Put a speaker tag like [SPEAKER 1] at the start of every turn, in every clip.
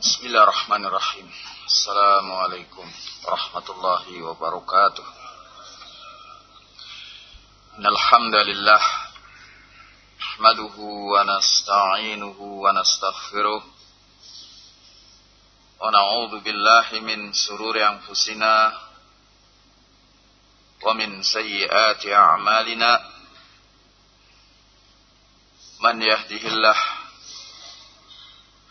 [SPEAKER 1] Bismillahirrahmanirrahim. Assalamualaikum warahmatullahi wabarakatuh. Alhamdulillah nahmaduhu wa nasta'inuhu wa nastaghfiruh wa na'udzu billahi min sururi anfusina wa min sayyiati a'malina man yahdihillahu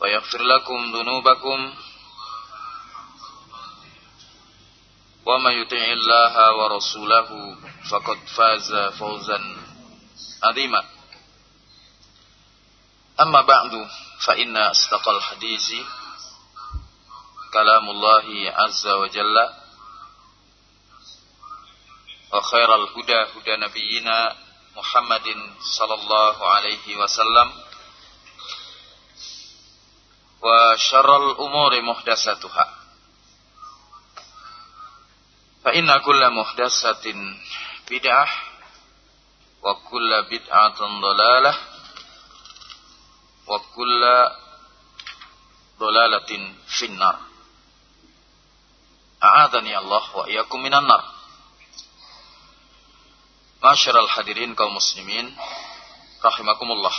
[SPEAKER 1] ويغفر لكم ذنوبكم ومن يطع الله ورسوله فقد فاز فوزا عظيما. أما بعد فإن أصدق الحديث كلام الله عز وجل وخير الهدى هدى نبينا محمد صلى الله عليه وسلم وشر الأمور محدثاتها. فإن كل محدثة بدعة وكل بدعة ضلالة وكل ضلالة في النار. أعاذني الله وإياكم من النار. Masyarul hadirin kaum muslimin Rahimakumullah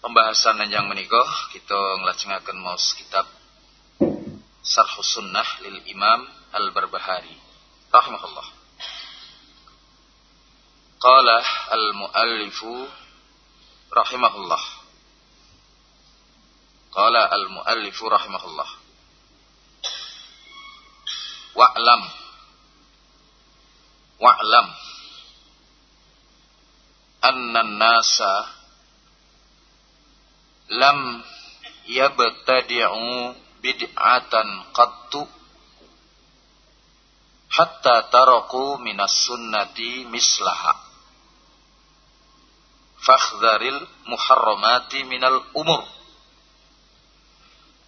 [SPEAKER 1] Pembahasan yang menikah Kita ngelajengakan maus kitab Sarhus Sunnah lil Imam Al-Barbahari. Rahimahullah. Qala al-muallifu Rahimahullah. Qala al-muallifu Rahimahullah. Wa'lam. Wa'lam. Anna nasa Lam yabtadi'u bid'atan qattu Hatta taraku minas sunnati mislaha Fakhdharil muharramati minal umur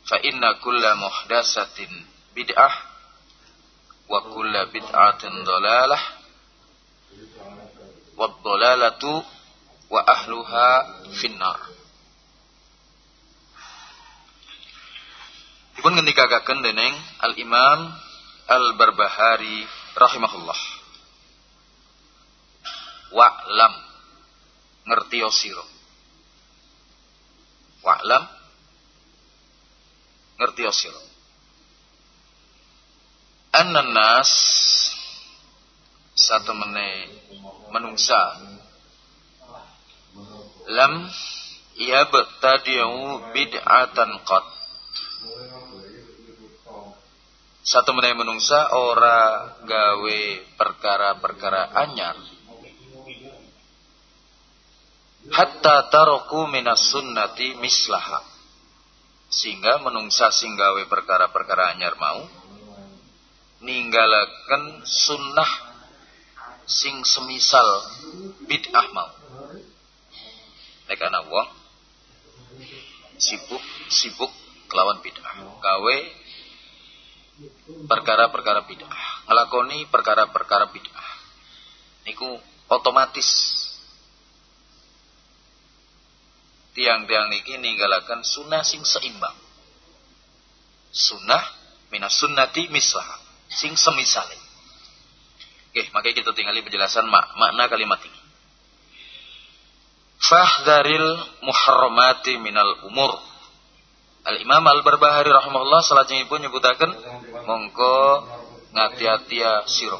[SPEAKER 1] Fa inna kulla muhdasatin bid'ah Wa kulla bid'atin dalalah waddalalatu wa ahluha finnar. Dipun ngendikakaken dening Al Imam Al Barbahari rahimahullah. Wa'lam ngerti sira. Wa'lam ngerti sira. Anna nas satu meneh menungsa lam yabtadi'u bid'atan qad satu meneh menungsa ora gawe perkara-perkara anyar. Hatta taroku minas sunnati mislaha. Sehingga menungsa sing gawe perkara-perkara anyar mau ninggalaken sunnah sing semisal bid'ah mau. Nek ana wong sibuk sibuk kelawan bid'ah gawe perkara-perkara bid'ah. Ngelakoni perkara-perkara bid'ah. Niku otomatis. Tiang-tiang niki ninggalakan sunnah sing seimbang. Sunnah minas sunnati mislah sing semisale. Oke, makanya kita tinggali penjelasan mak makna kalimat ini. Fahdharil muharramati minal umur. Al-Imam Al-Barbahari rahimahullah salajengipun nyebutaken mongko ngati-hati ya sira.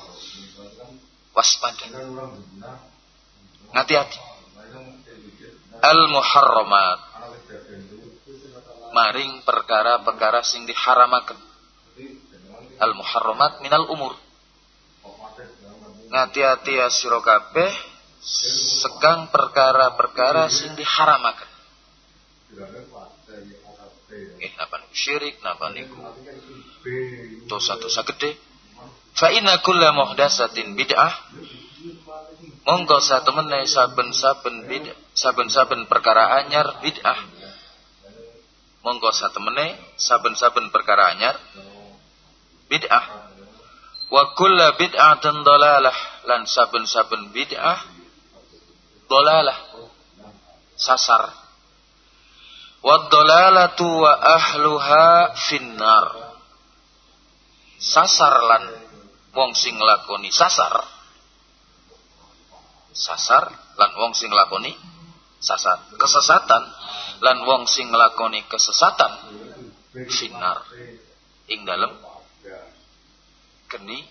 [SPEAKER 1] Waspada. Ngati-hati. Al-muharramat. Maring perkara-perkara sing diharamaken. Al-muharramat minal umur ngati-hati ya sira kabeh segang perkara-perkara sing diharamaken. Syirik, napa niku dosa-dosa gede. Fa inna kulla muhdatsatin bid'ah. Monggo satemene saben-saben bid'ah, saben-saben perkara anyar bid'ah. Monggo satemene saben-saben perkara anyar bid'ah wa kulla bid'atin dalalah lan saben-saben bid'ah dalalah sasar wa dalalatu wa ahluha finnar. Sasar lan wong sing lakoni sasar. Sasar lan wong sing lakoni sasar. Kesesatan lan wong sing lakoni kesesatan. Finnar. Ing dalem geni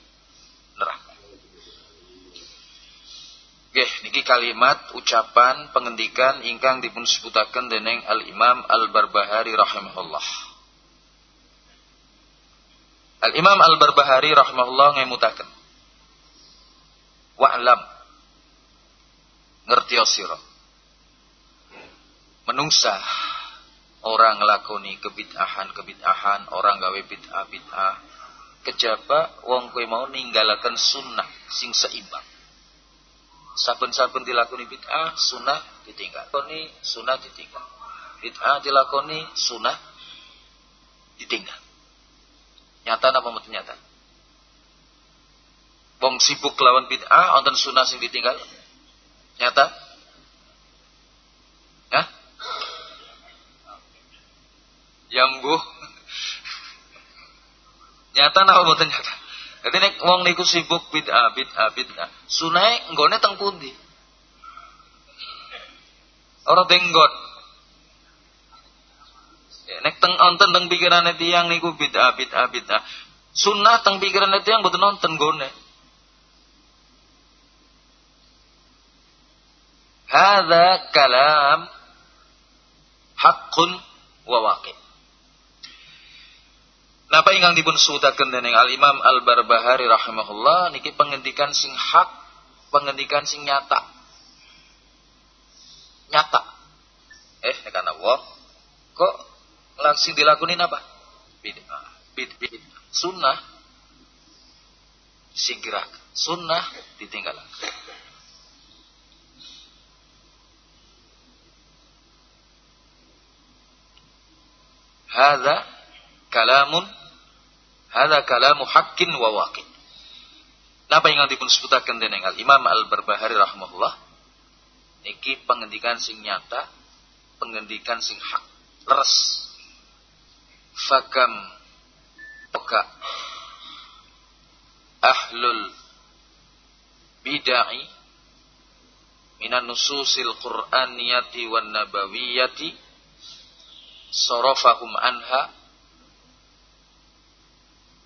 [SPEAKER 1] Oke, niki kalimat ucapan pengendikan ingkang dipun sebutaken dening Al Imam Al Barbahari rahimahullah. Al Imam Al Barbahari rahimahullah ngemutaken. Wa'lam ngerti sira. Menungsa orang ngelakoni kebid'ahan-kebid'ahan, orang gawe bid'ah-bid'ah, kejaba wong kowe mau ninggalaken sunnah sing seimbang. Saben-saben dilakoni bid'ah, sunnah ditinggal. Lakoni sunnah ditinggal. Bid'ah dilakoni sunnah ditinggal. Nyata apa mboten nyata? Wong sibuk lawan bid'ah wonten sunnah sing ditinggal. Nyata? Hah? Yang bu Nyata napa mboten nyata? Jadi nek wong niku sibuk bid'ah bid'ah bid'ah, sunai nggone teng pundi? Ora tenggon. Ya, nek teng onten teng pikirane tiyang niku bid'ah bid'ah bid'ah. Sunnah teng pikirane tiyang mboten nonton gone. Hadza kalam haqqun wa waqi'. Napa ingkang dipun sutaken dening Al Imam Al Barbahari rahimahullah niki pengendikan sing hak, pengendikan sing nyata. Nyata. Eh nek ana wong kok langsung dilakoni apa? Bid'ah. Bid'ah. Sunnah singkirak. Sunnah ditinggalkan. Hada kalamun Hada kalamu haqqin wa waqin. Napa yang dipun sebutaken dening Al Imam Al Barbahari rahimahullah niki pengendikan sing nyata, pengendikan sing hak, leres. Fakam oka ahlul bid'ah minan nususil qur'aniyati wan nabawiyati sarafahum anha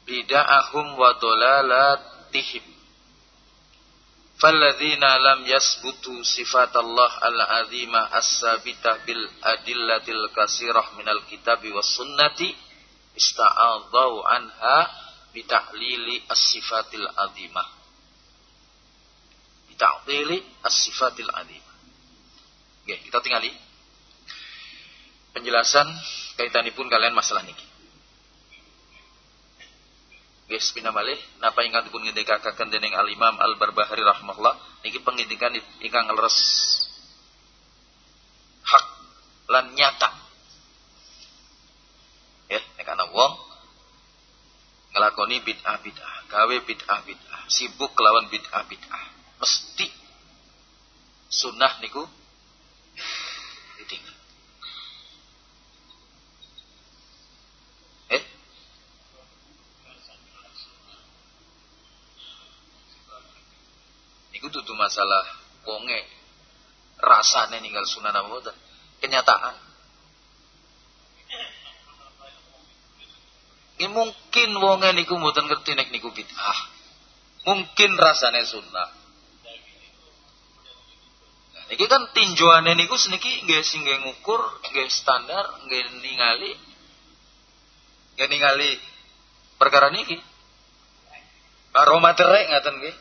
[SPEAKER 1] bida'ahum wa dolalatihim falladzina lam yasbutu sifatallah al-azimah as-sabitah bil adillatil kasirah minal kitabi was sunnati ista'adhau anha bita'lili as-sifatil azimah bita'lili as-sifatil azimah Oke, kita tinggali. Penjelasan kaitanipun kalian masalah niki Guys pina malih napa ingkang dipun ngendikaken dening Al Imam Al Barbahari rahimahullah? Niki pengindikan ingkang leres. Hak lan nyata. Nek ana wong ngelakoni bid'ah bid'ah gawe bid'ah bid'ah sibuk kelawan bid'ah bid'ah mesti sunnah niku ditinggal eh niku tutu masalah wonge rasane ninggal sunnah apa kenyataan Ini mungkin wonge niku mboten ngerti nek niku bid'ah. Mungkin rasane sunnah. Nah, niki kan tinjauane niku seniki nggih sing ngukur, nggih standar, nggih ningali nggih ningali perkara niki. Karo materek ngaten nggih.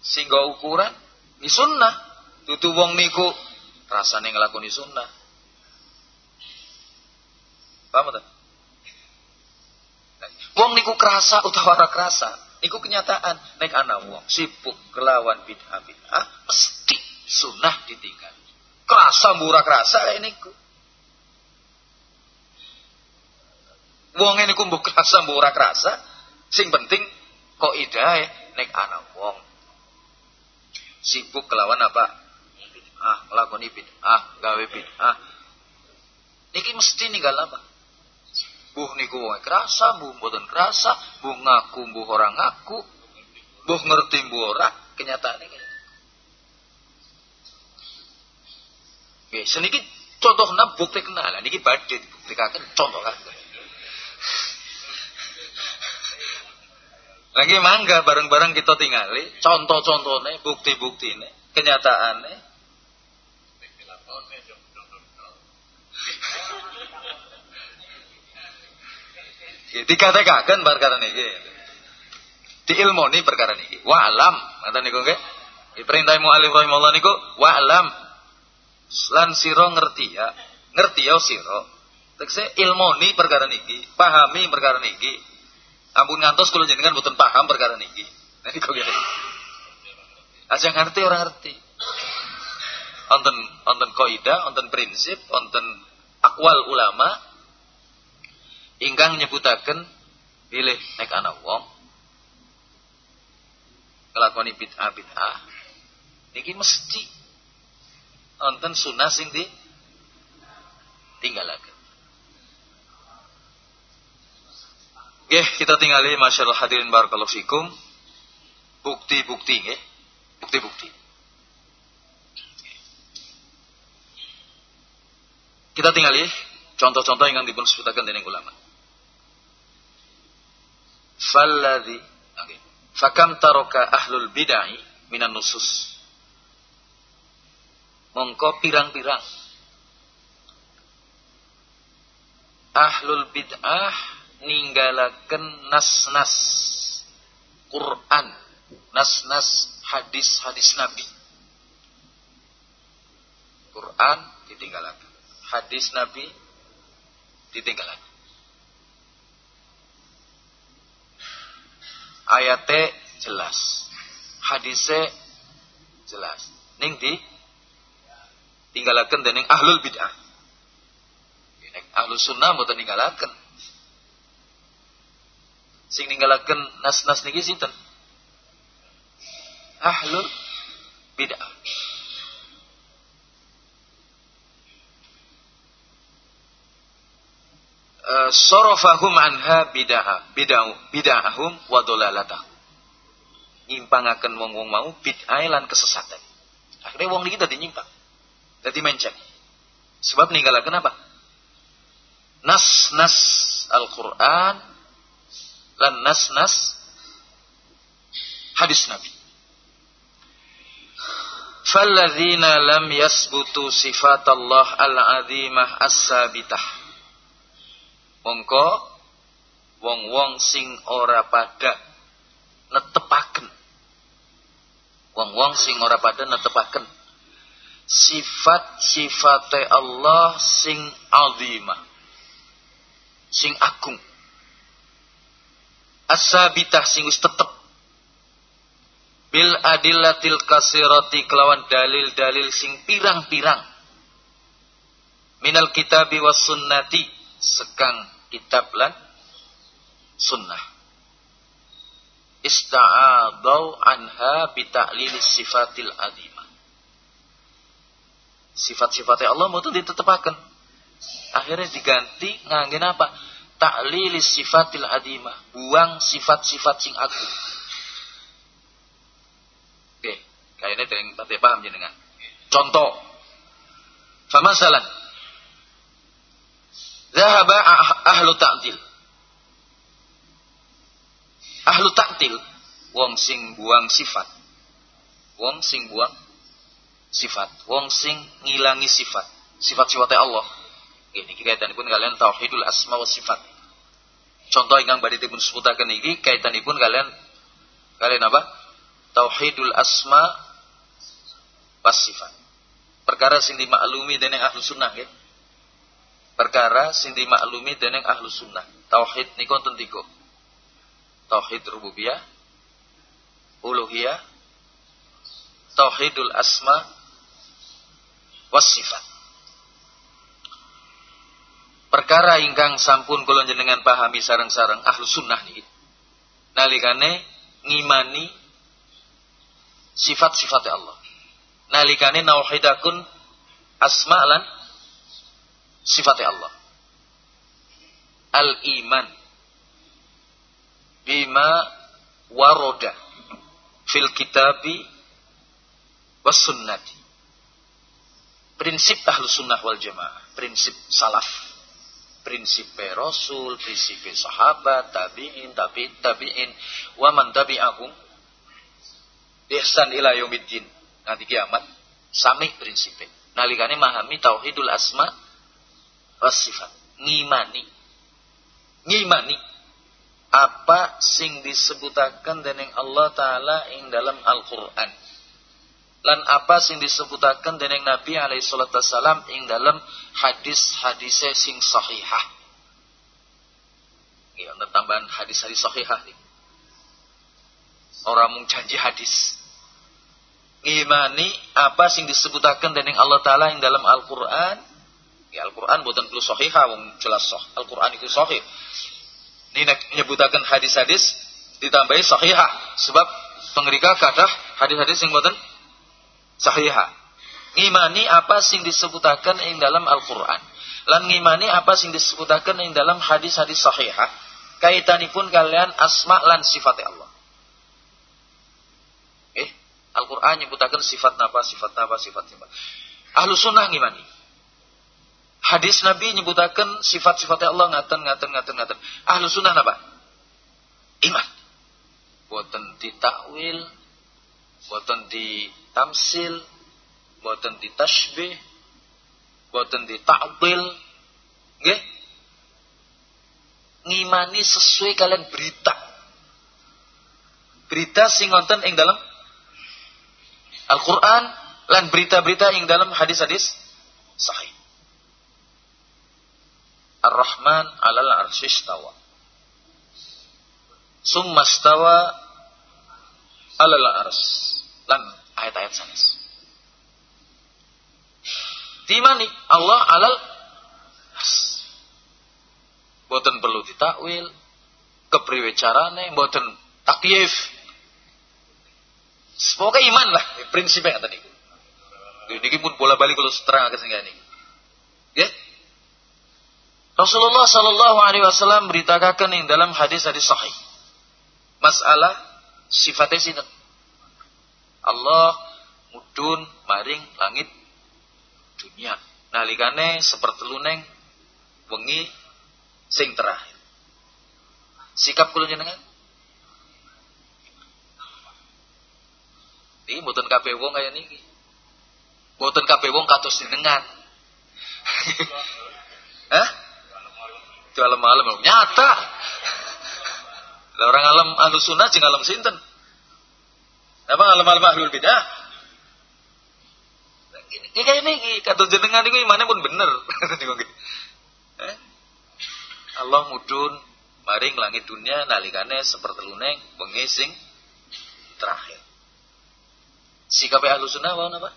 [SPEAKER 1] Singgo ukuran ni sunnah. Tutu wong niku rasane nglakoni sunnah. Paham tak? Wong niku kerasa utawa ora kerasa, niku kenyataan. Nek ana wong sibuk kelawan bid'ah bid'ah, mesti sunnah ditinggal. Kerasa murah kerasa kayak niku. Wong ini kumbuh kerasa murah kerasa, sing penting kok idah nek ana wong sibuk kelawan apa? Ah, nglakoni bid'ah, gawe bid'ah. Niki mesti ninggal apa? Buh niku wong kerasa, buh mboten kerasa, buh ngaku, buh orang ngaku, buh ngerti buh ora, kenyataan ini. Oke, seniki contohnya bukti kenalan, niki badhe dibuktikan contoh kan. Lagi mangga bareng-bareng kita tinggali contoh-contohnya, bukti-buktine, kenyataannya dikatakan perkara niki. Diilmoni perkara niki. Wa alam ngoten niku nggih. Diperintah mualif rahimahullah niku wa alam lan sira ngerti ya ngerti ya sira. Tekse ilmoni perkara niki pahami perkara niki ampun ngantos kula jenengan mboten paham perkara niki. Nah niku ngene aja ngerti orang ngerti. Wonten wonten kaidah wonten prinsip wonten akwal ulama ingkang nyebutaken pilih nek ana wong nglakoni bid'ah bid'ah. Niki mesti wonten sunah sing di tinggalaken Oke, kita tinggali masyaallah hadirin barakallahu fikum. Bukti-bukti nggih. Bukti-bukti. Kita tinggali contoh-contoh yang dipun sebutaken dening ulama falladhi okay. fakam taroka ahlul bid'ah minan nusus mongko pirang-pirang ahlul bid'ah ninggalaken nas-nas Quran nas-nas hadis-hadis Nabi. Quran ditinggalakan hadis Nabi ditinggalakan ayatnya jelas hadisnya jelas. Ning di tinggalaken dening ahlul bid'ah. Nek ahlus sunnah mboten ninggalaken sing ninggalaken nas-nas niki sinten? Ahlul bid'ah. Eh, sorofahum anha bid'ah bid'ah bid'ahum wa dolalatah nyimpangaken wong-wong mau bid'ah lan kesesatan. Akhirnya wong iki dadi nyimpang dadi mencet sebab ninggalaken apa? Nas-nas Al-Qur'an lan nas-nas hadis Nabi. Falladzina lam yasbutu sifat Allah al-azimah as-sabitah. Mongko wong-wong sing ora pada netepaken. Wong-wong sing ora pada netepaken sifat-sifat Allah sing azimah. Sing agung asabitah sing wis tetep bil adillatil kasirati kelawan dalil-dalil sing pirang-pirang minal kitabi was sunnati sekang kitab lan sunnah. Ista'adau anha bita'lil sifatil adimah. Sifat-sifatnya Allah mau ditetepakan. Akhirnya diganti ngangin apa? Ta'lil sifatil adimah. Buang sifat-sifat sing agung. Oke, kayaknya yang tadi paham jenengan. Contoh. Famasalan. Zahaba ah-, ahlu ta'dil ahlu taktil wong sing buang sifat wong sing buang sifat wong sing ngilangi sifat sifat-sifatnya Allah ini pun kalian tauhidul asma wa sifat. Contoh yang badai pun sebutakan ini pun kalian kalian apa? Tauhidul asma was sifat. Perkara sing dimaklumi dan yang ahlu sunnah ya perkara sing dimaklumi dan yang ahlu sunnah. Tauhid nikon tentiko tauhid rububiyah, uluhiyah, tauhidul asma was sifat. Perkara ingkang sampun kula jenengan pahami sareng-sareng ahlu sunnah niki. Nalikane ngimani sifat-sifat Allah. Nalikane nauhidakun asma lan sifat Allah. Al-iman bima waroda fil kitabi was sunnati. Prinsip ahlu sunnah wal jamaah. Prinsip salaf. Prinsip rasul, prinsip sahabat, tabi'in, tabi'in, tabi'in. Wa man tabi'ahum. Ihsan ila yaumiddin. Nanti kiamat. Sami prinsipnya. Nalikane mahami tauhidul asma was sifat. Ngimani. Ngimani apa sing disebutakan dening Allah taala ing dalam Al-Qur'an lan apa sing disebutakan dening Nabi alaihi salatu wasalam ing dalam hadis-hadis sing sahihah ya tambahan hadis-hadis sahihah nih. orang mung janji hadis ngimani apa sing disebutakan dening Allah taala ing dalam Al-Qur'an ya Al-Qur'an buatan perlu sahihah wong jelas sah Al-Qur'an itu sahih ini menyebutakan hadis-hadis ditambahi sahihah. Sebab pengerika kata hadis-hadis yang buatan sahihah. Ngimani apa sing disebutakan ing dalam Al-Quran. Lan ngimani apa sing disebutakan ing dalam hadis-hadis sahihah. Kaitanipun kalian asma lan sifat Allah. Eh, Al-Quran nyebutakan sifat apa, sifat apa, sifat sifat. Ahlu sunnah ngimani. Hadis Nabi nyebutakan sifat-sifatnya Allah ngaten ngaten ngaten ngaten. Ahlu sunnah apa? Iman. Buatan ditakwil, ditamsil, buatan ditashbih, buatan dita'wil. Nggih? Ngimani sesuai kalian berita. Berita sing wonten ing dalam Al-Qur'an lan berita-berita ing dalam hadis-hadis sahih. Ar-Rahman alal arsy istawa. Summa stawa alal ars. Lan ayat-ayat sanes. Timani Allah alal. Boten perlu ditakwil, kepriwe carane, boten takyif. Semoga iman lah, prinsipnya tadi. Ini pun bola balik kalau setengah kesenggan ini. Ya, Rasulullah Shallallahu Alaihi Wasallam beritakan yang dalam hadis-hadis sahih. Masalah sifatnya sinten. Allah mudun maring langit dunia. Nalikane seperti luneng wengi sing terakhir. Sikap kula jenengan? Ini mboten kabeh wong kaya niki. Mboten kabeh wong kados jenengan. Hah? Itu alam-alam nyata. Lah orang alam ahlu sunnah jeung alam sinten? Apa alam-alam ahlul bidah? Ini kayak ini kata jenengan itu imannya pun bener. Eh? Allah mudun maring langit dunia nalikane seperti luneng pengising terakhir. Sikap ahlu sunnah apa apa?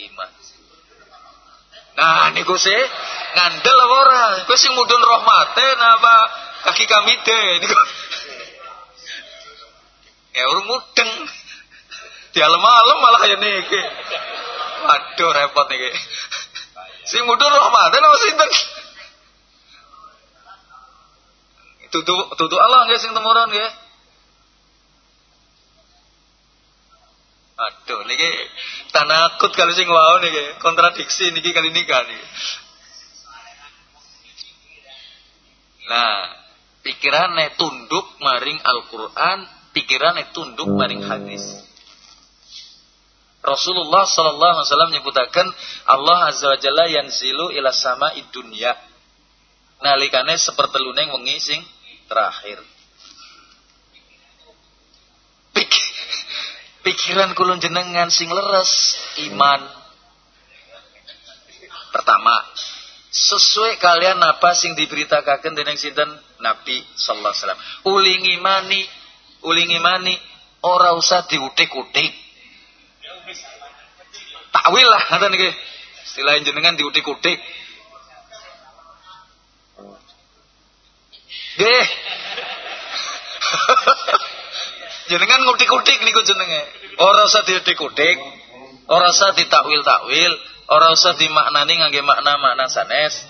[SPEAKER 1] Iman. Nah niku sih ngandel apa ora? Kowe mudun rahmate apa kaki kami deh niku. Ya urung mudeng. Di alam-alam malah ya niki. Waduh repot niki. Sing mudun rahmatan apa sinten? Tutu tutu Allah nggih sing temuran nggih. Aduh niki tanakut kalau sing wau niki kontradiksi niki kali nikah niki. Nah, pikirannya tunduk maring Al-Qur'an, pikirannya tunduk maring hadis. Rasulullah sallallahu alaihi wasallam menyebutakan Allah azza wa jalla yanzilu ila sama dunya. Nalikane sepertelune wengi sing terakhir. Pik pikiran kulon jenengan sing leres iman. Pertama, sesuai kalian apa sing diberitakan dening sinten Nabi sallallahu alaihi wasallam. Ulingi mani, ulingi mani ora usah diutik-utik. Takwil lah ngoten niki. Istilah jenengan diutik-utik. Nggih. jenengan ngutik-utik niku jenenge. Ora usah diutik-utik. Ora usah ditakwil-takwil Ora usah dimaknani ngangge makna-makna sanes.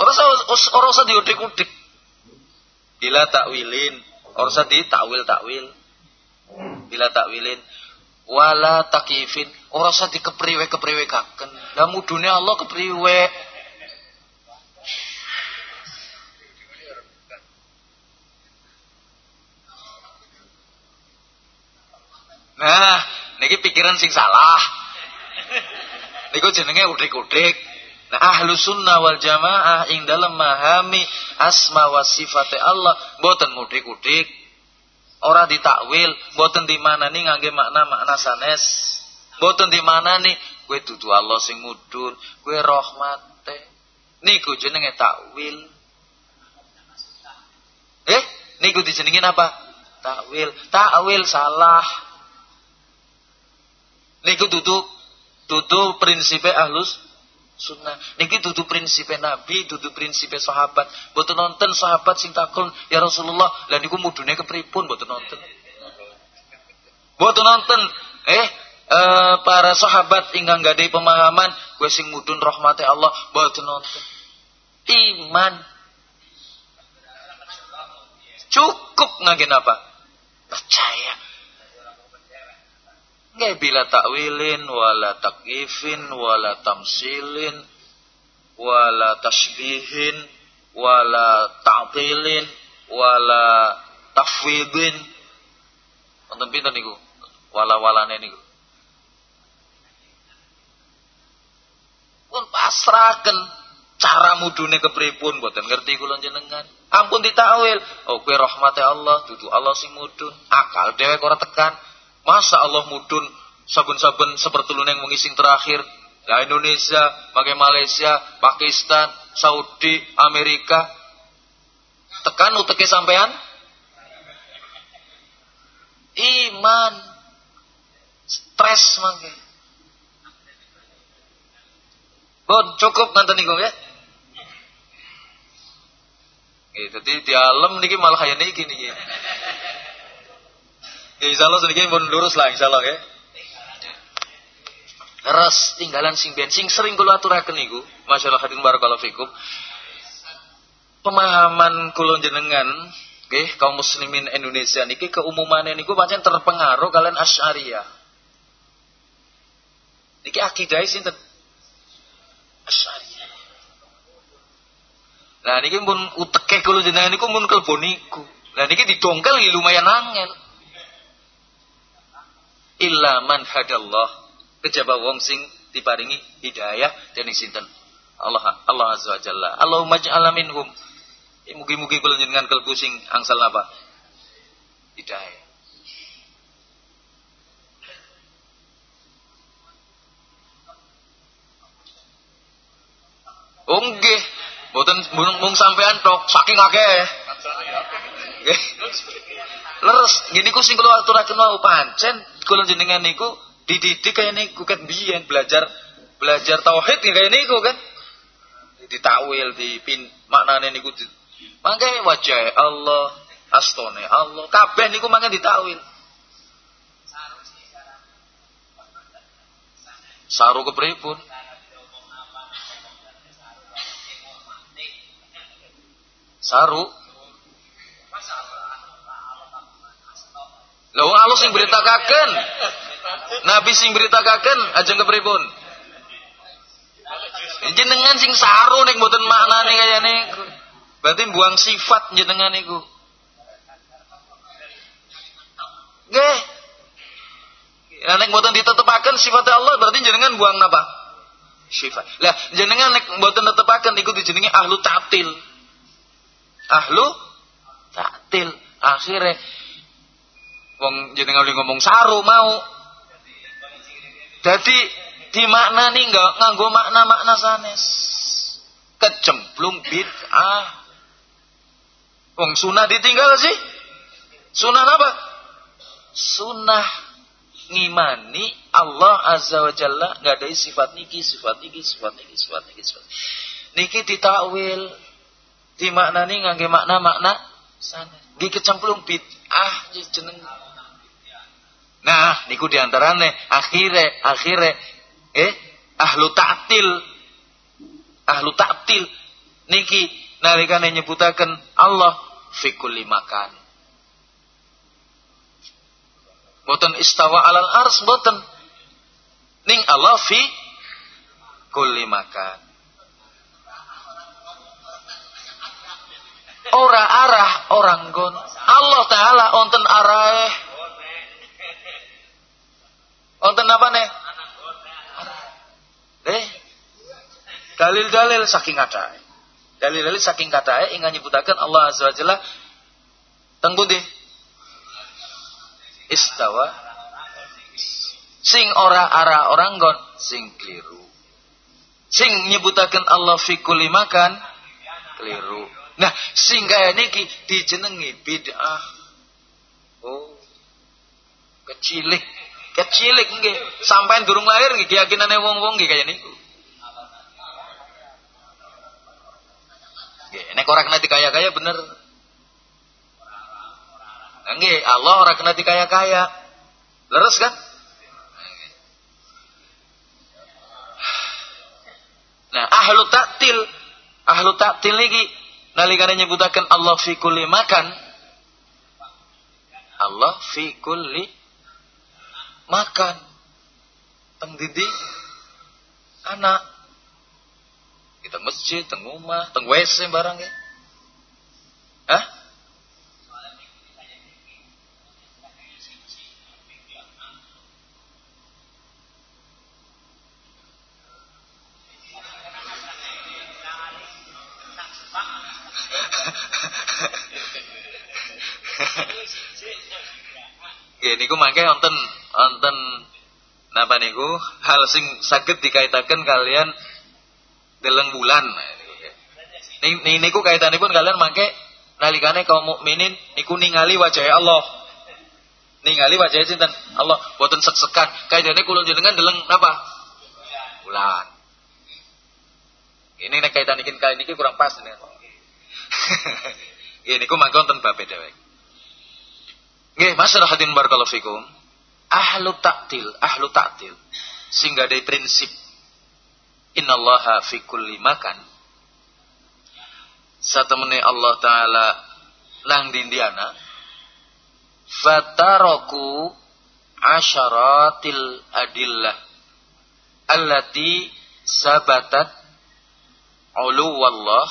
[SPEAKER 1] Ora usah ora usah diudik-udik. Bila takwilin, ora usah ditakwil-takwil. Bila takwilin wala takifin, ora usah dikepriwe-kepriwekaken. Lah mudune Allah kepriwe. Nah, niki pikiran sing salah. Niku jenenge udik-udik. Nah, ahlu sunnah wal jamaah ing dalam memahami asma wa sifate Allah boten udik-udik. Ora ditakwil, boten di mana nih ngangge makna-makna sanes. Boten di mana nih gue dudu Allah sing mudun, gue rahmate. Niku jenenge takwil. Eh, niku dijenengin apa? Takwil. Takwil salah. Niku duduk Tutu prinsipe ahlus sunnah. Niki tutu prinsipe Nabi, tutu prinsipe sahabat. Boten nonton sahabat sing takon, "Ya Rasulullah, lah niku mudune kepripun?" Boten nonton. Boten nonton. Eh, eh para sahabat ingkang gadai pemahaman, gue sing mudun rahmati Allah, boten nonton. Iman. Cukup ngagen apa? Percaya Nggak bila takwilin, wala takifin, wala tamsilin, wala tashbihin, wala ta'tilin, wala tafwidin. Wonten pinten niku? Wala-walane niku. Pun pasrahaken cara mudune kepripun mboten ngerti kula jenengan. Ampun ditakwil. Oh kowe rahmate Allah, dudu Allah sing mudun. Akal dhewek ora tekan. Masa Allah mudun saben-saben sepertulun yang mengising terakhir. Ya Indonesia, pakai Malaysia, Pakistan, Saudi, Amerika. Tekan uteke sampean? Iman. Stres mangke. Bon, cukup nanti niku ya. Jadi di alam niki malah kayak niki niki. Ya insya Allah sedikit pun lurus lah insya Allah ya. Ras tinggalan sing ben sing sering kula aturaken niku, masyaallah hadirin barakallahu fikum. Pemahaman kula jenengan nggih kaum muslimin Indonesia niki keumumane niku pancen terpengaruh kalian Asy'ariyah. Niki akidah sinten? Asy'ariyah. Nah niki pun uteke kula jenengan niku mun kelbon niku. Lah niki didongkel lumayan angel illa man hadallah. Kejaba wong sing diparingi hidayah dening sinten. Allah Allah azza wa jalla. Allahumma ja'al minhum. Ya, mugi-mugi kula jenengan kelbu sing angsal apa hidayah. Oh nggih, mboten mung sampean tok saking akeh. Leres, gini ku sing kula aturaken wau pancen kula jenengan niku dididik kaya niku kan biyen belajar belajar tauhid ya kaya niku kan. Ditakwil, dipin maknane niku Mangke wajah Allah, astone Allah, kabeh niku mangke ditakwil. Saru kepripun? Saru. Lah Allah sing beritakaken. Nabi sing beritakaken ajeng kepripun? Jenengan sing saru nek mboten maknane niku. Berarti buang sifat jenengan niku. Nggih. Lah nek mboten ditetepaken sifat Allah berarti jenengan buang napa? Sifat. Lah jenengan nek mboten tetepaken iku dijenengi ahlu ta'til. Ahlu ta'til. Akhirnya wong jenengan ngomong saru mau. Jadi dimaknani enggak nganggo makna-makna sanes. Kecemplung bid'ah. Wong sunah ditinggal sih. Sunah apa? Sunah ngimani Allah Azza wa Jalla nggak ada sifat niki, sifat niki, sifat niki, sifat niki, sifat niki ditakwil, dimaknani ngangge makna-makna sana. Nggih kecemplung bid'ah jeneng Nah, niku diantarane akhire akhire eh ahlu ta'til ahlu ta'til niki nalikane nyebutaken Allah fi kulli makan. Boten istawa alal ars boten. Ning Allah fi kulli makan. Ora arah orang gon. Allah taala onten arah Wonten apa nih? Eh, dalil-dalil saking kata. Dalil-dalil saking kata ingin nyebutakan Allah Azza wa Jalla tengku deh. Istawa sing ora ara orang gon sing keliru. Sing nyebutakan Allah fi kulli makan keliru. Nah, sing kaya niki dijenengi bid'ah. Oh. Kecilik Kecilik nggih, sampai durung lahir nggih keyakinane wong-wong nggih kaya niku. Nggih, nek ora kena dikaya-kaya bener. Nggih, Allah ora kena dikaya-kaya. Leres kan? Nah, ahlu taktil, ahlu taktil niki nalikane nyebutaken Allah fi kulli makan. Allah fi kulli makan teng didi anak kita masjid teng rumah teng WC barang ya Hah? Ya niku mangke wonten wonten napa niku hal sing saged dikaitaken kalian deleng bulan. Niku kaitanipun kalian mangke nalikane kaum mukminin niku ningali wajah Allah. Ningali wajah sinten? Allah boten sek-sekan. Kaidane kula jenengan deleng napa? Bulan. Ini nek kaitan iki kali niki kurang pas nih. Ini niku mangke wonten babe dhewek. Nggih, masalah hadirin barakallahu fikum ahlu taktil, ahlu taktil. Sehingga dari prinsip innallaha fi kulli makan. Satemene Allah taala nang dindiana fataroku asyaratil adillah allati sabatat ulu wallah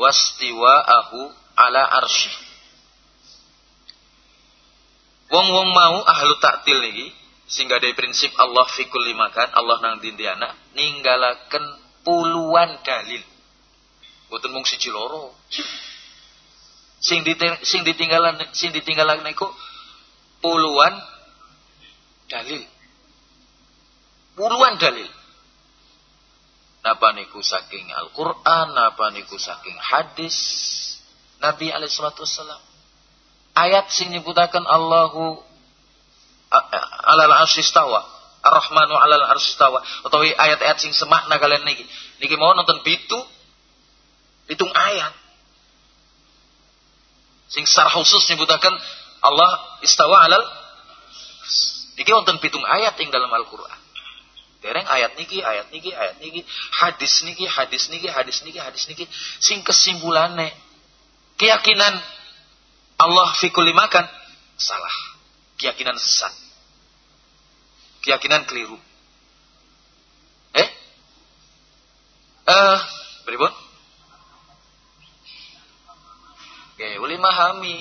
[SPEAKER 1] wastiwa'ahu ala arsyih Wong-wong mau ahlu taktil niki sehingga dari prinsip Allah fikul limakan Allah nang dindiana ninggalaken puluhan dalil. Boten mung siji loro. Sing diting, sing ditinggalan sing ditinggalan niku puluhan dalil. Puluhan dalil. Napa niku saking Al-Qur'an, napa niku saking hadis Nabi alaihi wasallam ayat sing nyebutaken Allahu alal arsistawa Ar-Rahmanu alal arsistawa utawi ayat-ayat sing semakna kalian niki niki mau nonton pitu hitung ayat Sing secara khusus nyebutaken Allah istawa alal Niki wonten pitung ayat ing dalam Al-Qur'an. Dereng ayat niki, ayat niki, ayat niki, hadis niki, hadis niki, hadis niki, hadis niki. Sing kesimpulannya keyakinan Allah fi kulli makan salah. Keyakinan sesat. Keyakinan keliru. Eh? Eh, beribun? Oke, uli mahami.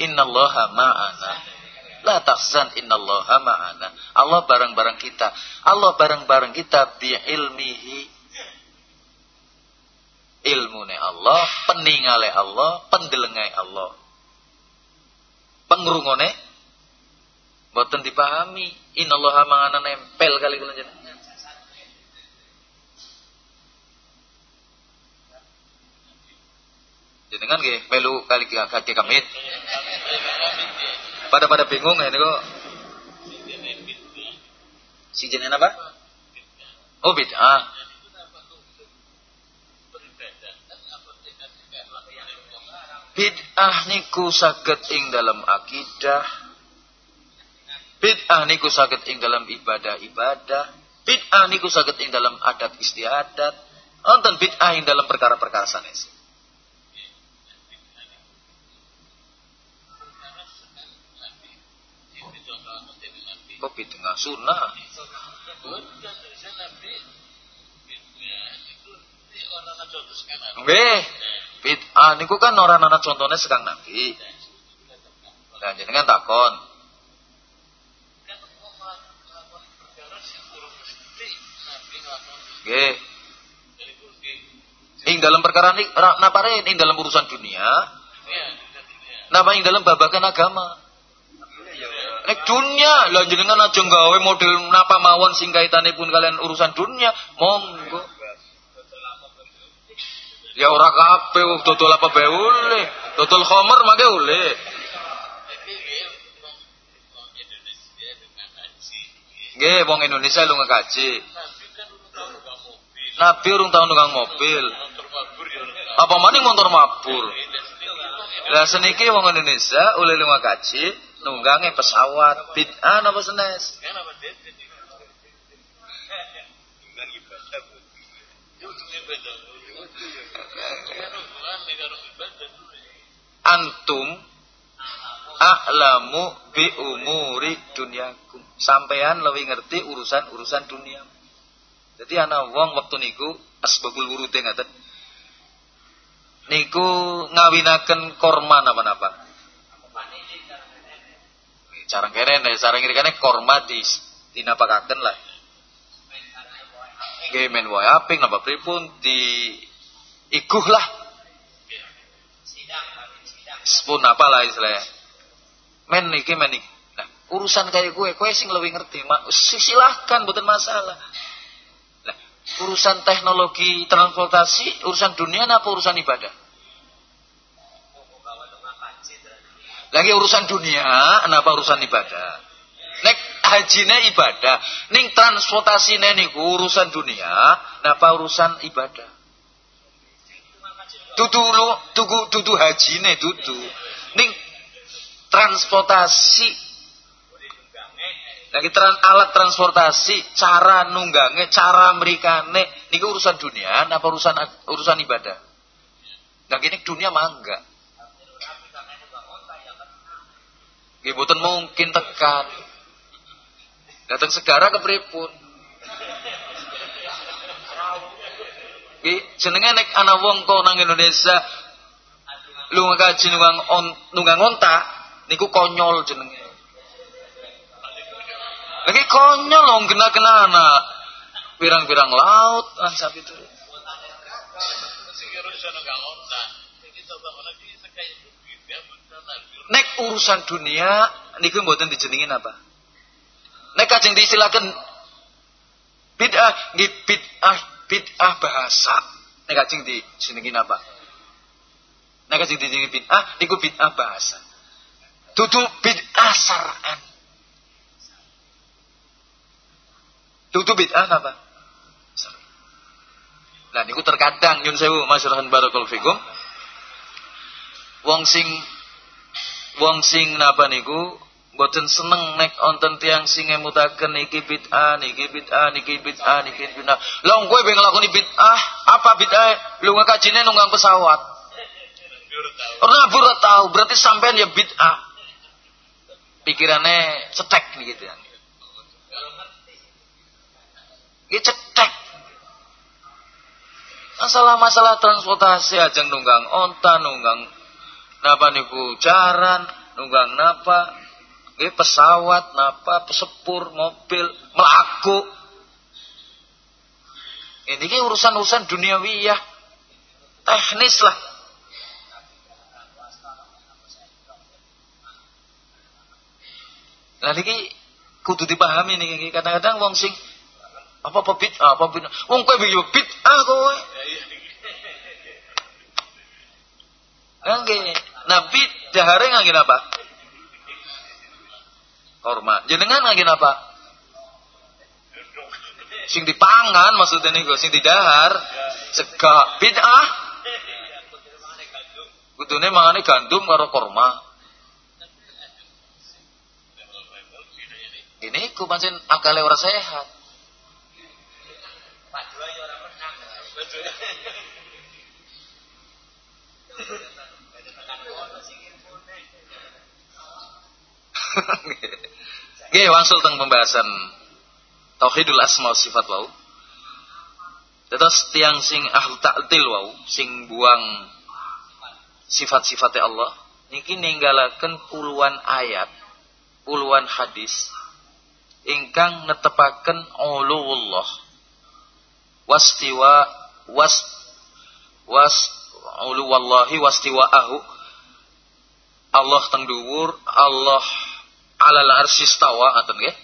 [SPEAKER 1] Innallaha ma'ana. La tahzan innallaha ma'ana. Allah bareng-bareng kita. Allah bareng-bareng kita bi ilmihi. Ilmune Allah, peningale Allah, pendelengai Allah. Pengrungone boten dipahami. Innallaha ma'ana nempel kali kula jenengan. Jenengan nggih melu kali kaki kamit. Pada pada bingung ya kok. Si jenis apa? Oh bid'ah. Bid'ah niku saged ing dalam akidah. Bid'ah niku saged ing dalam ibadah-ibadah. Bid'ah niku saged ing dalam adat istiadat. Wonten bid'ah ing dalam perkara-perkara sanes. kopi tengah sunnah. Nggih. Bid'ah niku kan ora ana contone sekang Nabi. Lah jenengan takon. Nggih. Ing dalam perkara ini, napa ing dalam urusan dunia? Napa ing dalam babakan agama? Nek dunia, lah jenengan aja gawe model napa mawon sing pun kalian urusan dunia, monggo. Ya ora kabeh dodol apa bae oleh. Dodol khamar mangke oleh. Nggih, wong Indonesia lu ngekaji. Nabi urung tau nunggang mobil. Apa maning motor mabur. Lah seniki wong Indonesia oleh lunga kaji, nunggange pesawat bid'ah napa senes antum a'lamu bi umuri dunyakum. Sampean lebih ngerti urusan-urusan dunia. Jadi anak wong waktu niku asbabul wurute ngaten. Niku ngawinaken korma napa-napa. Carang kene nek sareng kene kene korma di dinapakaken lah. Nggih men wae. Aping napa pripun? Di ikuh lah. Sepun apa lah istilahnya. Men iki men iki. Nah, urusan kayak gue, gue sing lebih ngerti. Mak, silahkan, bukan masalah. Nah, urusan teknologi transportasi, urusan dunia apa urusan ibadah? Lagi urusan dunia, kenapa urusan ibadah? Nek hajine ibadah, ning transportasi niku urusan dunia, kenapa urusan ibadah? Tutu lu, tuku tutu hajine tutu. Ning transportasi lagi trans, alat transportasi, cara nunggange, cara merikane, niku urusan dunia, apa urusan urusan ibadah? Nah gini dunia mangga. Nggih mungkin tekan. Datang segara ke pripun? Nggih jenenge nek ana wong kok nang Indonesia lu ngaji nunggang on, nunggang onta niku konyol jenenge. Lagi konyol wong kena-kena anak pirang-pirang laut lan sapi turun. Nek urusan dunia niku mboten dijenengin apa? Nek kajeng diistilahkan bid'ah nggih bid'ah bid'ah bahasa. Nek kajeng dijenengin apa? Nek kajeng dijenengin bid'ah niku bid'ah bahasa. Dudu bid'ah sar'an. Dudu bid'ah apa? Lah niku terkadang nyun sewu masyarakat barakallahu fikum wong sing wong sing napa niku Boten seneng nek onten tiang sing ngemutaken niki bid'ah, niki bid'ah, niki bid'ah, niki bid'ah. Lah kowe ben nglakoni bid'ah, apa bid'ah? Lu ngakajine nunggang pesawat. Ora ora tahu, berarti sampean ya bid'ah. Pikirannya cetek nih gitu ya. Cetek. Masalah-masalah transportasi aja nunggang onta, nunggang napa niku jaran, nunggang napa, Nggih pesawat, napa, pesepur, mobil, melaku. Ini ki urusan-urusan duniawiyah. Teknis lah. Nah niki kudu dipahami niki kadang-kadang wong sing apa apa bid apa bid wong kowe bid ah kowe. Nggih, nah bid dahare ngangge apa? Korma. Jenengan ngangin apa? Sing dipangan maksudnya nih gue, sing didahar. Sega bid'ah. Kudune mangane gandum karo korma. Ini ku pancen akale ora sehat. Oke, wangsul tentang pembahasan tauhidul asma sifat wau. Terus tiang sing ahlu ta'til wau, sing buang sifat-sifatnya Allah, niki ninggalaken puluhan ayat, puluhan hadis ingkang netepaken uluwullah. Wastiwa was was uluwallahi wastiwa'ahu. Allah teng Allah alal arsy stawa atau nggih.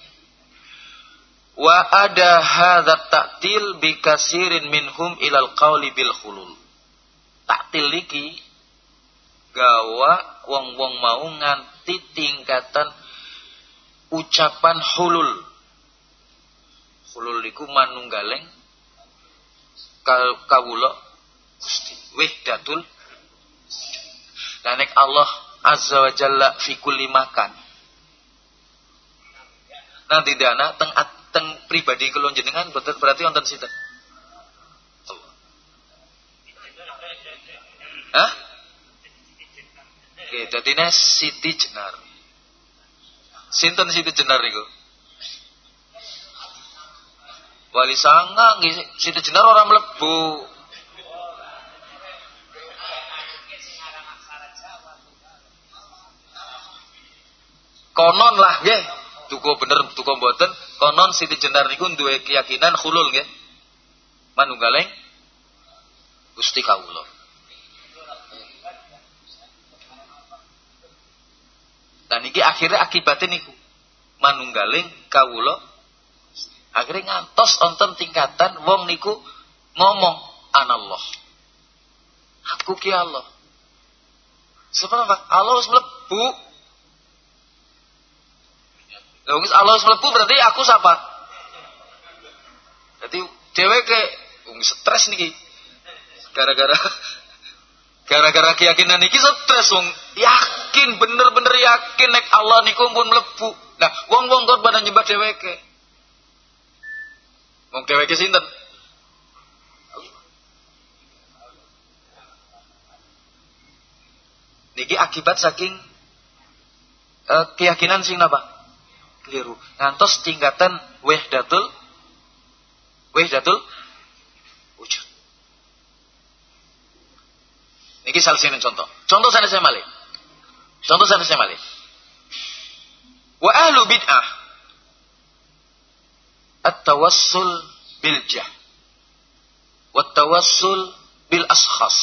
[SPEAKER 1] Wa ada hadza ta'til bi kasirin minhum ilal qawli bil khulul. Ta'til iki gawa wong-wong mau nganti tingkatan ucapan hulul. Hulul iku manunggaleng kawula Gusti wahdatul. Lanek Allah Azza wa Jalla fi kulli makan nanti dana teng teng pribadi kelon jenengan berarti wonten sinten Hah? Oke, dadi Siti Jenar. Sinten Siti Jenar niku? Wali sanga nggih Siti Jenar orang mlebu. Konon lah nggih, duko bener duko mboten. Konon Siti Jenar niku duwe keyakinan khulul nggih? Manunggaling? Gusti kawula. Dan iki akhirnya akibatnya niku. Manunggaling kawula. Akhirnya ngantos onten tingkatan wong niku ngomong anallah. Aku ki Allah. Sebab Allah harus melebu Wong Allah mlebu berarti aku siapa? Jadi cewek ke stres nih gara-gara gara-gara keyakinan niki stres wong yakin bener-bener yakin nek Allah niku pun mlebu. Nah, wong-wong korban nyembah dheweke. Wong dheweke sinten? Niki akibat saking uh, keyakinan sing napa? Keliru. Ngantos tingkatan wahdatul wahdatul wujud. Niki salah sini contoh. Contoh sana saya malik. Contoh sana saya malik. Wa ahlu bid'ah at-tawassul bil jah wa tawassul bil ashas.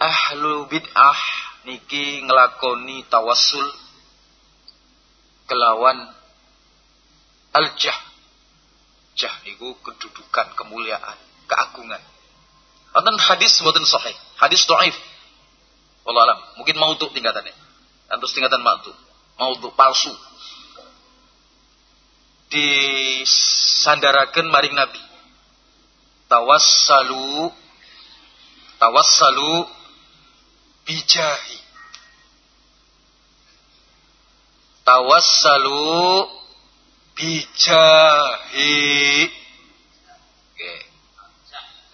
[SPEAKER 1] Ahlu bid'ah niki ngelakoni tawassul kelawan al-jah. Jah niku kedudukan, kemuliaan, keagungan. Wonten hadis mboten sahih, hadis dhaif. Wallah alam, mungkin maudhu tingkatannya. Antus tingkatan maudhu, maudhu palsu. Disandaraken maring Nabi. Tawassalu tawassalu
[SPEAKER 2] bijahi.
[SPEAKER 1] Tawassalu bijahi. Oke.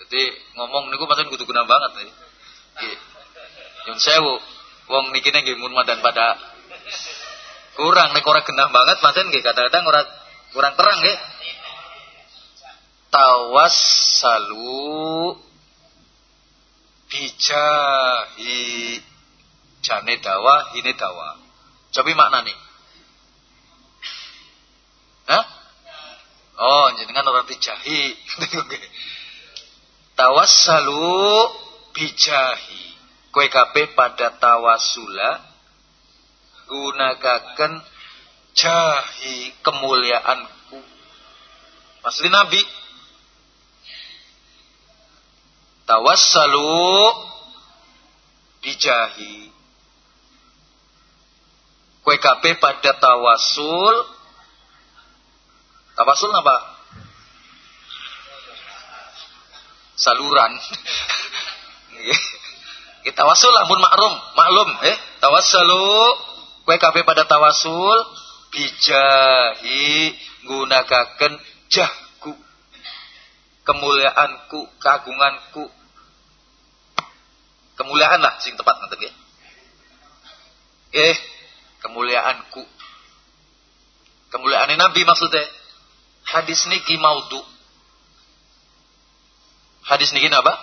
[SPEAKER 1] Jadi ngomong niku pancen kudu guna banget nih. Nyun sewu. Wong niki nggih mun madan pada kurang nek ora genah banget pancen nggih kadang-kadang ora kurang terang nggih. Tawassalu bijahi jane dawa ini dawa. Coba maknane. Hah? Oh, jenengan orang bijahi. Tawassalu bijahi. Kowe kabeh pada tawasula gunakaken jahi kemuliaanku. Asli Nabi tawassalu bijahi kue kabeh pada tawasul tawasul apa saluran. Kita tawasul ampun makrum maklum eh tawassalu kue kabeh pada tawasul bijahi gunakaken jahku kemuliaanku kagunganku. Kemuliaan lah sing tepat nanti. Eh, kemuliaanku. Kemuliaan Nabi maksudnya hadis niki maudhu. Hadis niki apa?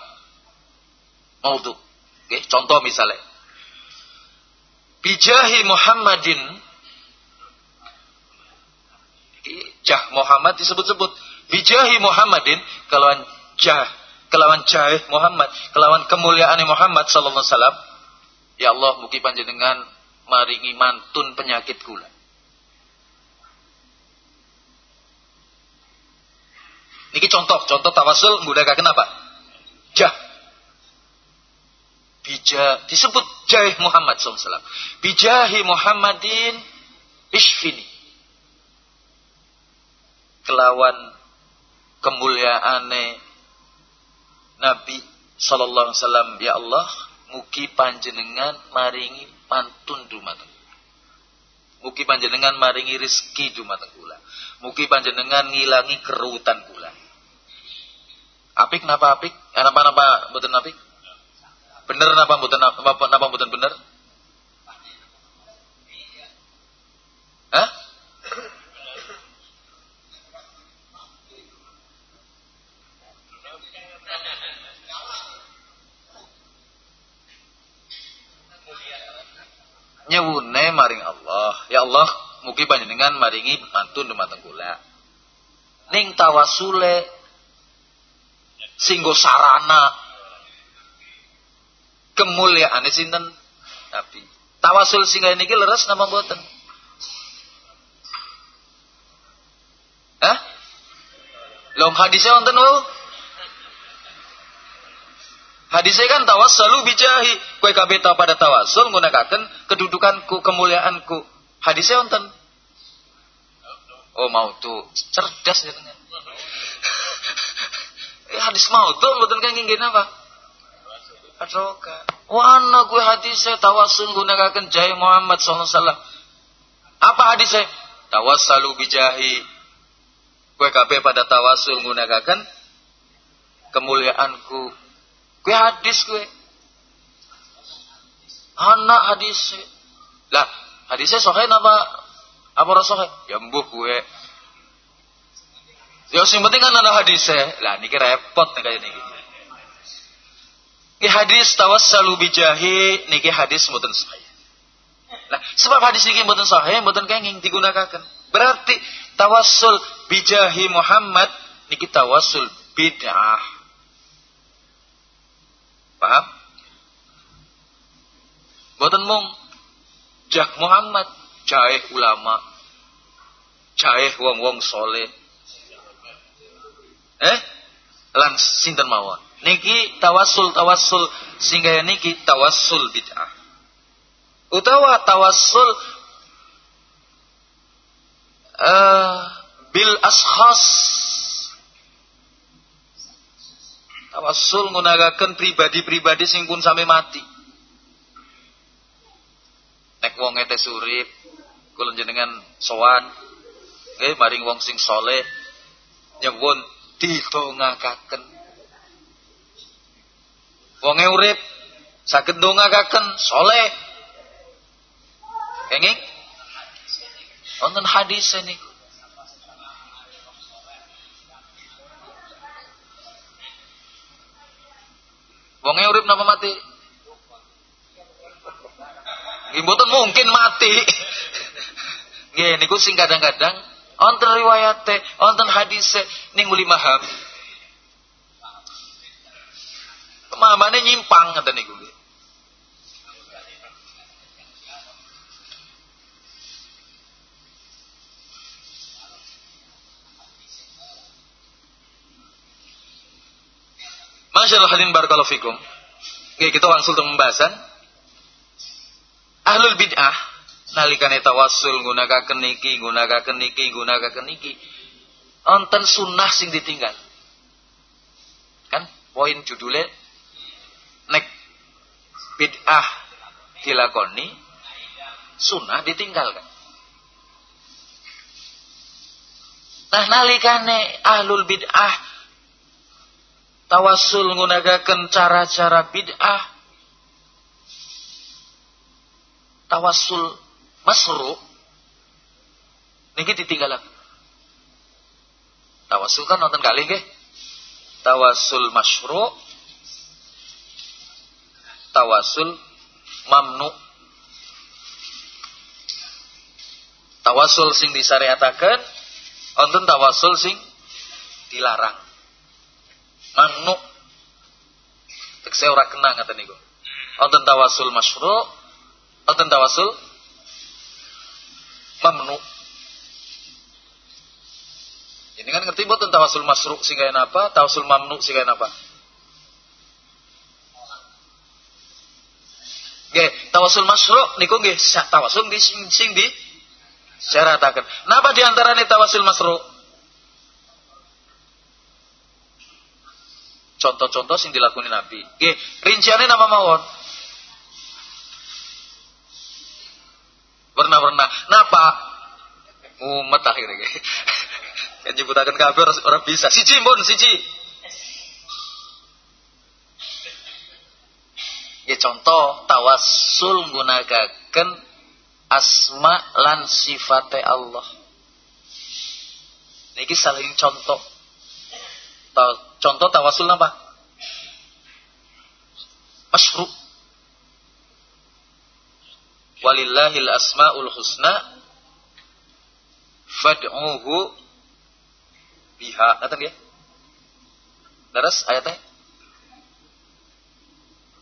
[SPEAKER 1] Maudhu. Oke, contoh misalnya. Bijahi Muhammadin Jah Muhammad disebut-sebut. Bijahi Muhammadin kalau jah kelawan jahih Muhammad, kelawan kemuliaan Muhammad sallallahu alaihi wasallam. Ya Allah, mugi panjenengan maringi mantun penyakit kula. Niki contoh, contoh tawasul menggunakan apa? Jah. Bija disebut jahih Muhammad SAW. Bijahi Muhammadin isfini. Kelawan kemuliaane Nabi sallallahu alaihi wasallam ya Allah mugi panjenengan maringi pantun dumateng mugi panjenengan maringi rezeki dumateng kula mugi panjenengan ngilangi kerutan kula apik napa apik eh, napa napa mboten apik bener napa mboten napa napa mboten bener Hah? nyewune maring Allah. Ya Allah, mugi panjenengan maringi mantun dumateng kula. Ning tawasule singgo sarana kemuliaan sinten Nabi. Tawasul singga niki leres nama mboten? Hah? Lom hadisnya wonten wau? Hadisnya kan tawassalu bijahi. Kue kabeh pada tawassul nggunakaken kedudukanku, kemuliaanku. Hadisnya wonten. Oh mau tuh cerdas ya kan. Eh, hadis mau tuh mboten kan ingin apa? Atroka. Wana gue hadisnya tawassul nggunakaken jahi Muhammad sallallahu alaihi wasallam. Apa hadisnya? Tawassalu bijahi. Kue kabeh pada tawasul nggunakaken kemuliaanku, Kue hadis kue. Anak hadis. Lah, hadisnya sohe apa apa rasohe? Ya mbuh kue. Ya sing penting kan ada hadisnya. Lah niki repot nih kayak niki. Niki hadis tawassalu bijahi niki hadis mboten sahih. Nah, sebab hadis niki mboten sahih, mboten kenging digunakan. Berarti tawassul bijahi Muhammad niki tawassul bid'ah. Paham? Boten mung jah Muhammad, jaih ulama, jaih wong-wong soleh. Eh? Lan sinten mawon. Niki tawassul tawassul sehingga niki tawassul bid'ah. Utawa tawassul uh, bil ashas Tawassul menggunakan pribadi-pribadi sing pun sampai mati. wong ete surip kula jenengan sowan nggih maring wong sing soleh nyuwun didongakaken wong urip saged ndongakaken soleh kenging wonten hadis niku Wong urip napa mati? Mboten mungkin mati. Nggih niku sing kadang-kadang wonten riwayate, wonten hadise ning uli maham. Pemahamane nyimpang ngoten niku. Masyaallah hadirin barakallahu fikum. Oke, kita langsung ke pembahasan. Ahlul bid'ah nalikane tawassul gunakaken niki, gunakaken niki, gunakaken niki. Onten sunnah sing ditinggal. Kan poin judulnya nek bid'ah dilakoni sunnah ditinggalkan. Nah nalikane ahlul bid'ah tawasul menggunakan cara-cara bid'ah tawasul masru. Niki ditinggalan. Tawasul kan nonton kali nggih tawasul masyru tawasul mamnu. Tawasul sing disyariataken wonten tawasul sing dilarang. Manuk tekse ora kena ngaten niku. Wonten tawasul masyru wonten tawasul mamnu ini kan ngerti mboten tawasul masru sing kaya napa tawasul mamnu kaya napa Nggih, tawasul masyru niku nggih tawasul nggih sing, sing di syarataken. Napa di antarane tawasul masru? contoh-contoh sing dilakoni Nabi. Oke, rinciannya nama mawon. Pernah-pernah. Napa? Umat akhirnya. Yang nyebutakan kabar orang bisa. Siji pun, siji. Ya contoh tawasul gunakan asma lan sifate Allah. Niki saling contoh Contoh tawasul apa? Masyru. Walillahil asmaul husna fad'uhu biha. Kata dia? Daras ayatnya?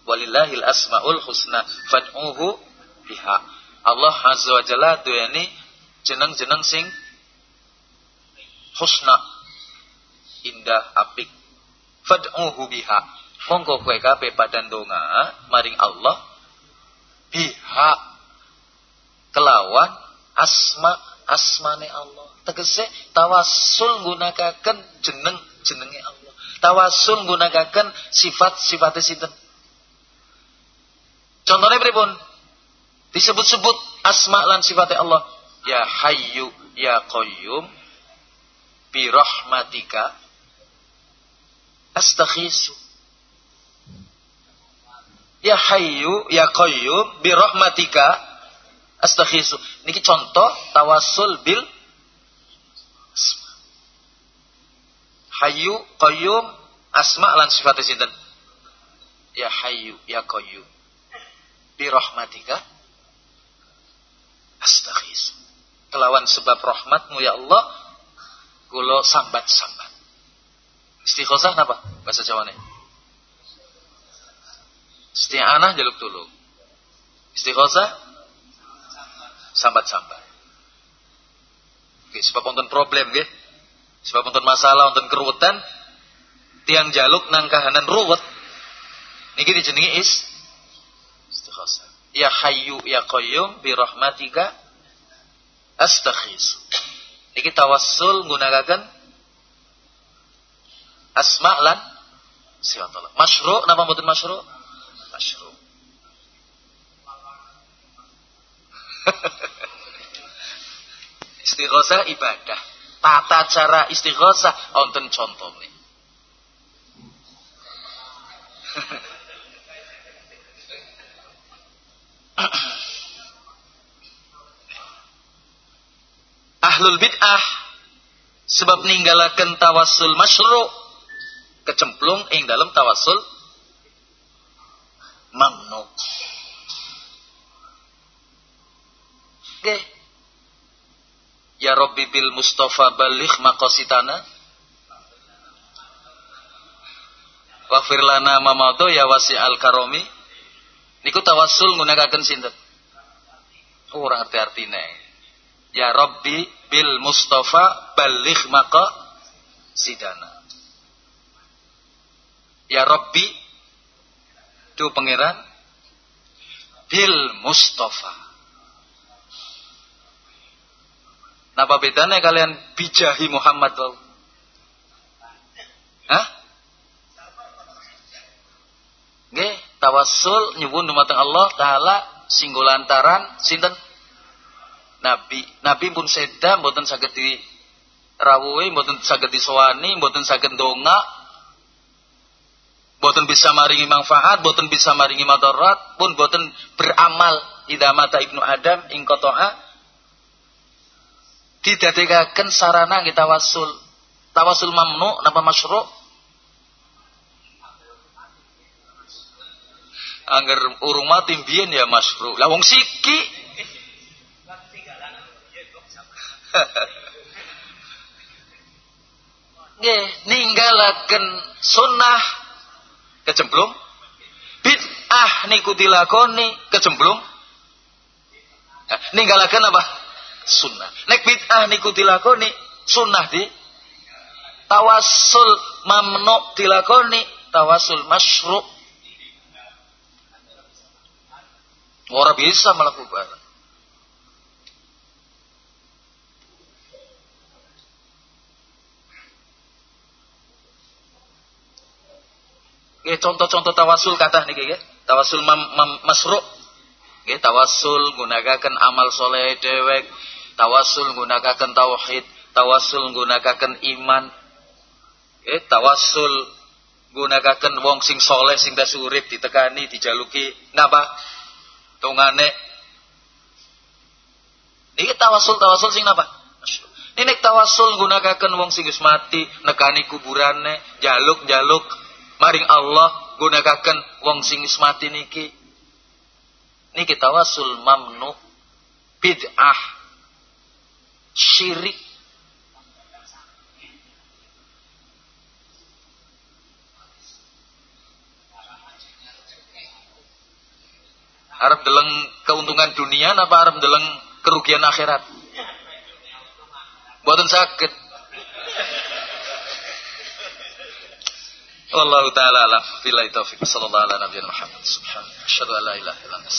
[SPEAKER 1] Walillahil asmaul husna fad'uhu biha. Allah Azza wa Jalla ini jeneng-jeneng sing husna indah apik fad'uhu biha monggo kowe kabeh padha donga maring Allah biha kelawan asma asmane Allah. Tegese tawasul gunakaken jeneng jenenge Allah. Tawasul gunakaken sifat sifat sinten? Contohnya pripun? Disebut-sebut asma lan sifatnya Allah. Ya hayyu ya qayyum bi rahmatika astakhisu. Ya hayyu ya qayyum bi rahmatika astakhisu. Niki contoh tawasul bil Hayyu qayyum asma lan sifat sinten? Ya hayyu ya qayyum bi rahmatika astakhisu. Kelawan sebab rahmatmu ya Allah kula sambat-sambat. Istighosah apa? Bahasa Jawa nih. Isti'anah jaluk tulung. Istighosah sambat-sambat. Oke, sebab wonten problem nggih. Sebab wonten masalah, wonten keruwetan, tiang jaluk nang kahanan ruwet. Niki dijenengi is istighosah. Ya Hayyu ya Qayyum bi rahmatika astaghis. Niki tawassul nggunakaken asma lan Allah. Masyru napa mboten masyru? Masyru. istighosah ibadah. Tata cara istighosah wonten contone. Ahlul bid'ah sebab ninggalaken tawassul masyru kecemplung ing dalam tawassul mamnu. Oke. Ya Rabbi bil Mustafa baligh maqasidana. Waghfir lana ma ya wasi al karomi. Niku tawassul nggunakaken sinten? Oh, ora arti artine. Ya Rabbi bil Mustafa baligh maqa sidana. Ya Rabbi itu pangeran bil Mustafa Napa bedanya kalian bijahi Muhammad wau? Hah? Nggih, tawassul nyuwun dumateng Allah taala singgulantaran sinten? Nabi. Nabi pun seda mboten saged di rawuhi, mboten saged disowani, mboten saged donga. Mboten bisa maringi manfaat, mboten bisa maringi madarat, pun mboten beramal idamata Ibnu Adam ing qata'a didadekaken sarana nggih tawasul. Tawasul mamnu napa masyru'? Angger urung mati mbiyen ya masyru'. Lah wong siki Nggih, ninggalaken sunnah kecemplung bid'ah niku dilakoni kecemplung ninggalaken apa? Sunnah. Nek bid'ah niku dilakoni sunnah di tawasul mamnu dilakoni tawasul masyru. Orang bisa melakukan. Ya, contoh-contoh tawasul kata nih ya. Tawasul mam, mam, masru. Ya, tawasul gunakan amal soleh dewek tawasul gunakan tauhid, tawasul gunakan iman. Eh, tawasul gunakan wong sing soleh sing dah urip ditekani dijaluki napa? Tungane. Ini tawasul tawasul sing napa? Ini tawasul gunakan wong sing mati nekani kuburane, jaluk-jaluk maring Allah gunakan wong sing mati niki. Niki tawasul mamnu bid'ah syirik Arab deleng keuntungan dunia apa Arab deleng kerugian akhirat? Buatan sakit. Wallahu taala alam. Billahi taufiq. Sallallahu ala nabiyina Muhammad. Subhanallahi. Asyhadu an la ilaha illa anta